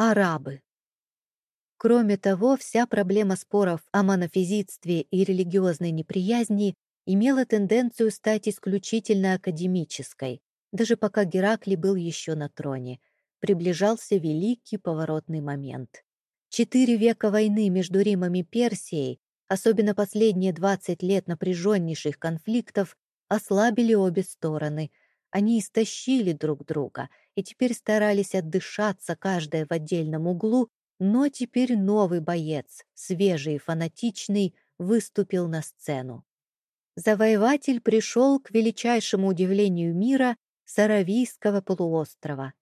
Арабы. Кроме того, вся проблема споров о монофизитстве и религиозной неприязни имела тенденцию стать исключительно академической, даже пока Геракли был еще на троне. Приближался великий поворотный момент. Четыре века войны между Римом и Персией, особенно последние 20 лет напряженнейших конфликтов, ослабили обе стороны. Они истощили друг друга и теперь старались отдышаться каждая в отдельном углу но теперь новый боец, свежий и фанатичный, выступил на сцену. Завоеватель пришел к величайшему удивлению мира с Аравийского полуострова.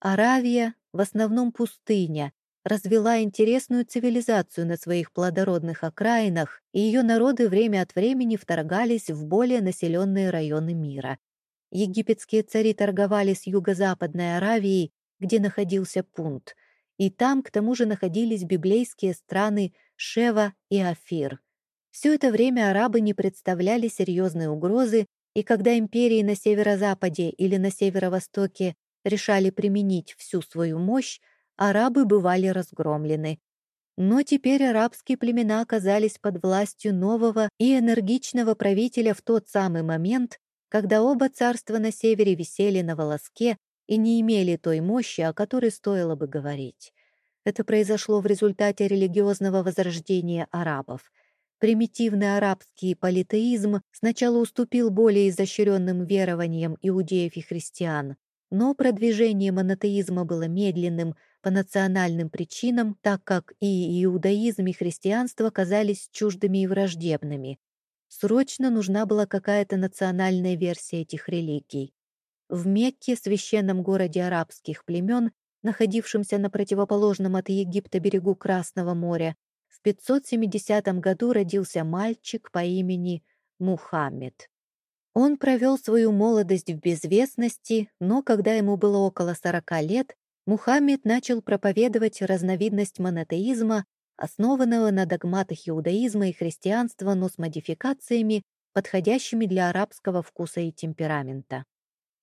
Аравия, в основном пустыня, развела интересную цивилизацию на своих плодородных окраинах, и ее народы время от времени вторгались в более населенные районы мира. Египетские цари торговали с юго-западной Аравией, где находился Пунт, и там к тому же находились библейские страны Шева и Афир. Все это время арабы не представляли серьезной угрозы, и когда империи на северо-западе или на северо-востоке решали применить всю свою мощь, арабы бывали разгромлены. Но теперь арабские племена оказались под властью нового и энергичного правителя в тот самый момент, когда оба царства на севере висели на волоске и не имели той мощи, о которой стоило бы говорить. Это произошло в результате религиозного возрождения арабов. Примитивный арабский политеизм сначала уступил более изощренным верованиям иудеев и христиан, но продвижение монотеизма было медленным по национальным причинам, так как и иудаизм, и христианство казались чуждыми и враждебными. Срочно нужна была какая-то национальная версия этих религий. В Мекке, священном городе арабских племен, находившемся на противоположном от Египта берегу Красного моря, в 570 году родился мальчик по имени Мухаммед. Он провел свою молодость в безвестности, но когда ему было около 40 лет, Мухаммед начал проповедовать разновидность монотеизма, основанного на догматах иудаизма и христианства, но с модификациями, подходящими для арабского вкуса и темперамента.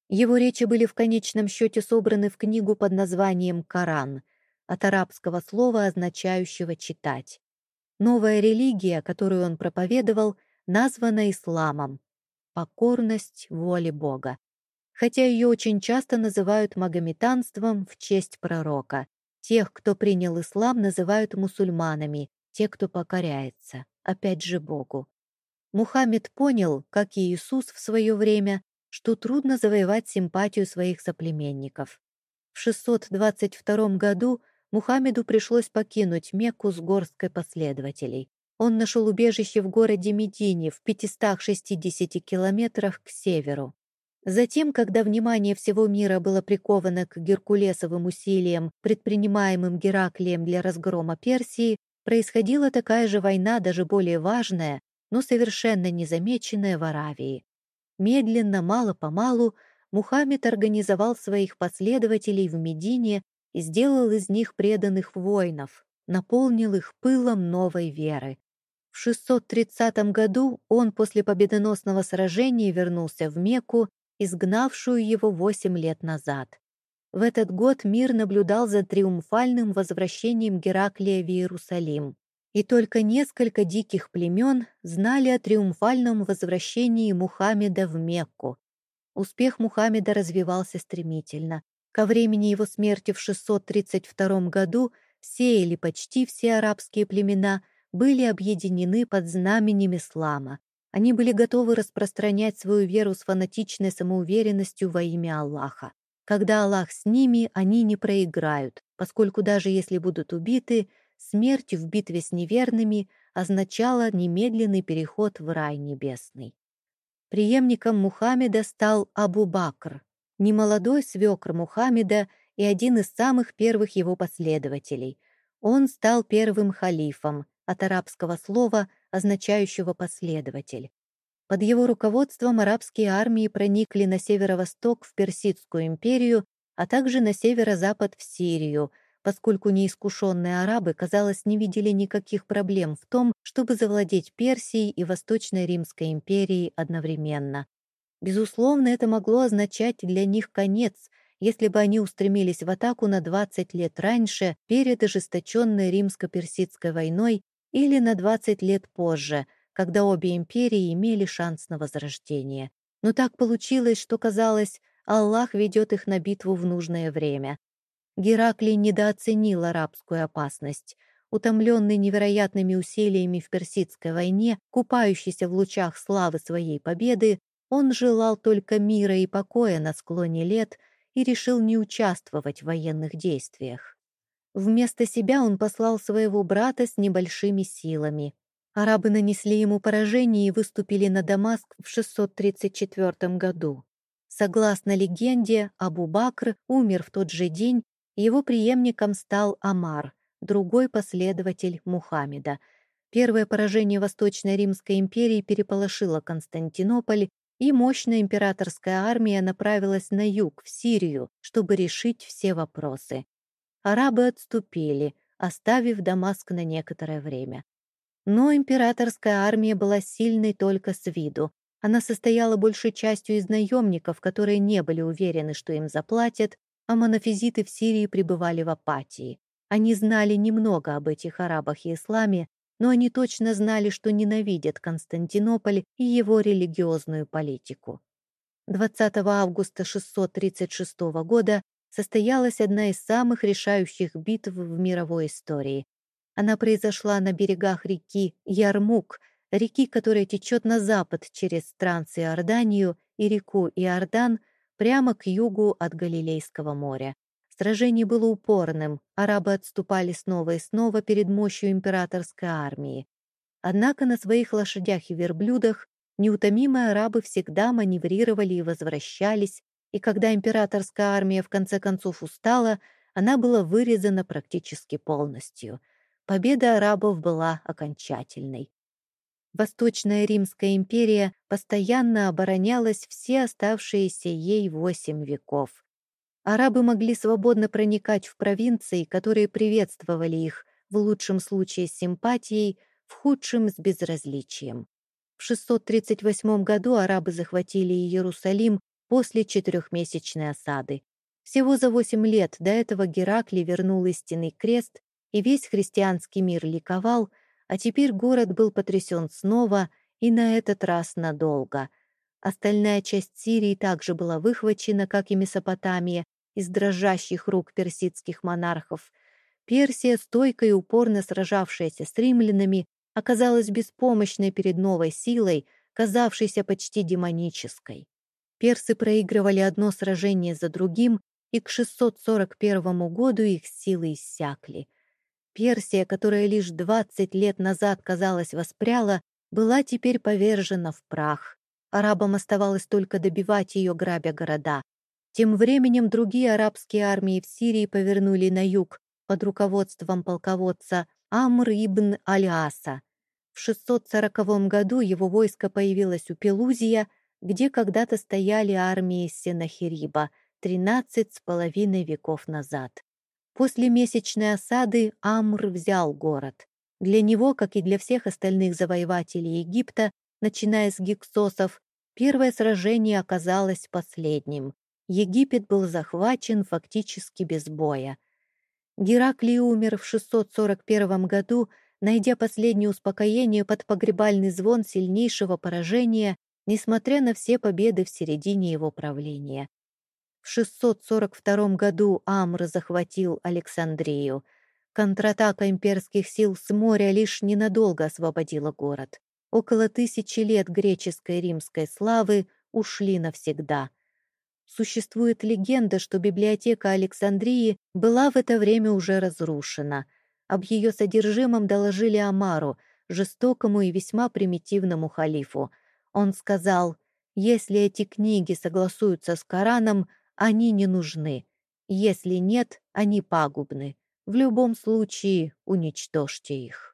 Его речи были в конечном счете собраны в книгу под названием «Коран», от арабского слова, означающего «читать». Новая религия, которую он проповедовал, названа исламом — покорность воле Бога. Хотя ее очень часто называют магометанством в честь пророка. Тех, кто принял ислам, называют мусульманами, те, кто покоряется, опять же Богу. Мухаммед понял, как и Иисус в свое время, что трудно завоевать симпатию своих соплеменников. В 622 году Мухаммеду пришлось покинуть Мекку с горсткой последователей. Он нашел убежище в городе Медине в 560 километрах к северу. Затем, когда внимание всего мира было приковано к геркулесовым усилиям, предпринимаемым Гераклием для разгрома Персии, происходила такая же война, даже более важная, но совершенно незамеченная в Аравии. Медленно, мало-помалу, Мухаммед организовал своих последователей в Медине и сделал из них преданных воинов, наполнил их пылом новой веры. В 630 году он после победоносного сражения вернулся в Мекку, изгнавшую его восемь лет назад. В этот год мир наблюдал за триумфальным возвращением Гераклия в Иерусалим и только несколько диких племен знали о триумфальном возвращении Мухаммеда в Мекку. Успех Мухаммеда развивался стремительно. Ко времени его смерти в 632 году все или почти все арабские племена были объединены под знаменем ислама. Они были готовы распространять свою веру с фанатичной самоуверенностью во имя Аллаха. Когда Аллах с ними, они не проиграют, поскольку даже если будут убиты, смерть в битве с неверными означала немедленный переход в рай небесный. Приемником Мухаммеда стал Абу Бакр, немолодой свекр Мухаммеда и один из самых первых его последователей. Он стал первым халифом, от арабского слова, означающего «последователь». Под его руководством арабские армии проникли на северо-восток в Персидскую империю, а также на северо-запад в Сирию – поскольку неискушенные арабы, казалось, не видели никаких проблем в том, чтобы завладеть Персией и Восточной Римской империей одновременно. Безусловно, это могло означать для них конец, если бы они устремились в атаку на 20 лет раньше, перед ожесточенной римско-персидской войной, или на 20 лет позже, когда обе империи имели шанс на возрождение. Но так получилось, что казалось, Аллах ведет их на битву в нужное время. Гераклий недооценил арабскую опасность. Утомленный невероятными усилиями в Персидской войне, купающийся в лучах славы своей победы, он желал только мира и покоя на склоне лет и решил не участвовать в военных действиях. Вместо себя он послал своего брата с небольшими силами. Арабы нанесли ему поражение и выступили на Дамаск в 634 году. Согласно легенде, Абу-Бакр умер в тот же день, его преемником стал Амар, другой последователь Мухаммеда. Первое поражение Восточной Римской империи переполошило Константинополь, и мощная императорская армия направилась на юг, в Сирию, чтобы решить все вопросы. Арабы отступили, оставив Дамаск на некоторое время. Но императорская армия была сильной только с виду. Она состояла большей частью из наемников, которые не были уверены, что им заплатят, а монофизиты в Сирии пребывали в апатии. Они знали немного об этих арабах и исламе, но они точно знали, что ненавидят Константинополь и его религиозную политику. 20 августа 636 года состоялась одна из самых решающих битв в мировой истории. Она произошла на берегах реки Ярмук, реки, которая течет на запад через Трансиорданию и реку Иордан прямо к югу от Галилейского моря. Сражение было упорным, арабы отступали снова и снова перед мощью императорской армии. Однако на своих лошадях и верблюдах неутомимые арабы всегда маневрировали и возвращались, и когда императорская армия в конце концов устала, она была вырезана практически полностью. Победа арабов была окончательной. Восточная Римская империя постоянно оборонялась все оставшиеся ей восемь веков. Арабы могли свободно проникать в провинции, которые приветствовали их, в лучшем случае с симпатией, в худшем с безразличием. В 638 году арабы захватили Иерусалим после четырехмесячной осады. Всего за восемь лет до этого Геракли вернул истинный крест, и весь христианский мир ликовал, а теперь город был потрясен снова и на этот раз надолго. Остальная часть Сирии также была выхвачена, как и Месопотамия, из дрожащих рук персидских монархов. Персия, стойко и упорно сражавшаяся с римлянами, оказалась беспомощной перед новой силой, казавшейся почти демонической. Персы проигрывали одно сражение за другим, и к 641 году их силы иссякли. Персия, которая лишь 20 лет назад, казалось, воспряла, была теперь повержена в прах. Арабам оставалось только добивать ее, грабя города. Тем временем другие арабские армии в Сирии повернули на юг под руководством полководца Амр ибн Аль-Аса. В 640 году его войско появилось у Пелузия, где когда-то стояли армии Сенахириба, 13 с половиной веков назад. После месячной осады Амр взял город. Для него, как и для всех остальных завоевателей Египта, начиная с гиксосов, первое сражение оказалось последним. Египет был захвачен фактически без боя. Гераклий умер в 641 году, найдя последнее успокоение под погребальный звон сильнейшего поражения, несмотря на все победы в середине его правления. В 642 году Амр захватил Александрию. Контратака имперских сил с моря лишь ненадолго освободила город. Около тысячи лет греческой и римской славы ушли навсегда. Существует легенда, что библиотека Александрии была в это время уже разрушена. Об ее содержимом доложили Амару, жестокому и весьма примитивному халифу. Он сказал, «Если эти книги согласуются с Кораном, они не нужны. Если нет, они пагубны. В любом случае уничтожьте их».